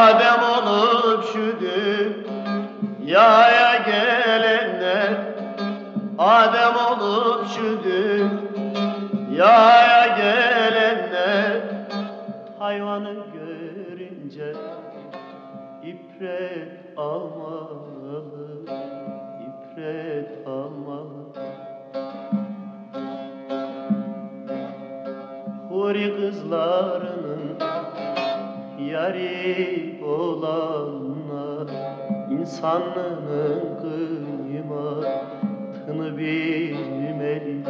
Adem olup şu dünyaya gelenler. Adem olup şu dünyaya gelenler. Hayvanı görünce ibret almalı ibret almalı. Huri kızlarının yari olanlar insanlığının kıymatını bilmeli.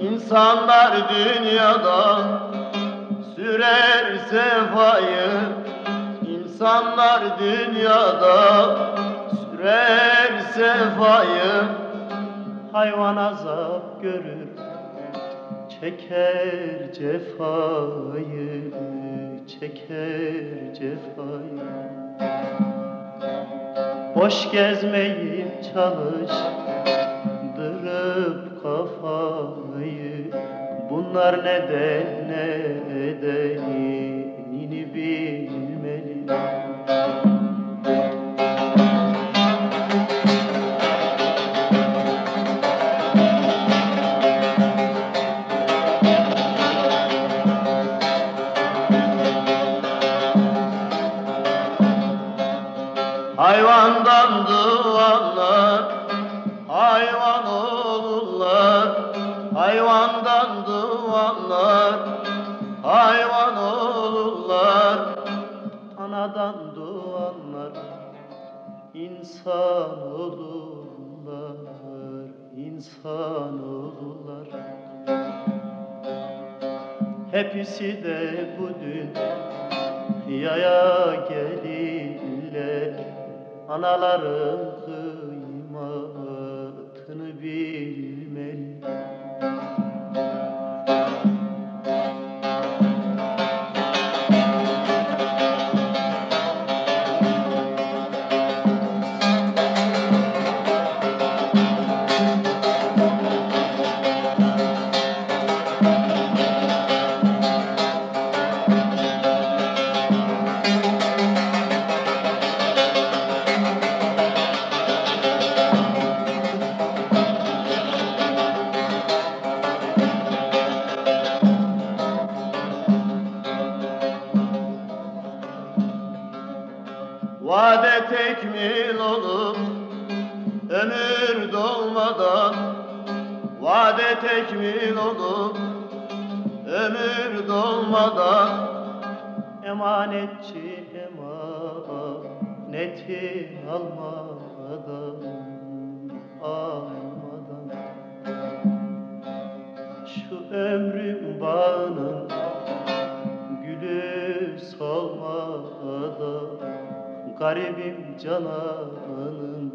İnsanlar dünyada sürer sefayı İnsanlar dünyada sürer sefayı Hayvan azap görür çeker cefayı Çeker cefayı. Boş gezmeyip çalış Dırıp kafayı Bunlar neden nedenini bilmeli Hayvandan duanlar Hayvan olurlar Hayvandan duanlar Hayvan olurlar. Anadan duanlar insan olurlar insan olurlar. Hepsi de bu dünyaya gelirler Anaların kıymatını Vade tekmil olup ömür dolmadan. Vade tekmil olup ömür dolmadan. Emanetçi emaneti almadan Almadan. Şu ömrüm bağının Garibim cananın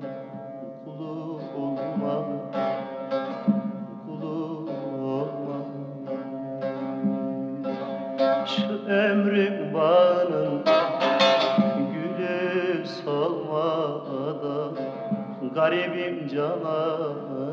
kulu olmalı Kulu olmalı. Şu ömrüm bağının gülü solmadan Garibim cananın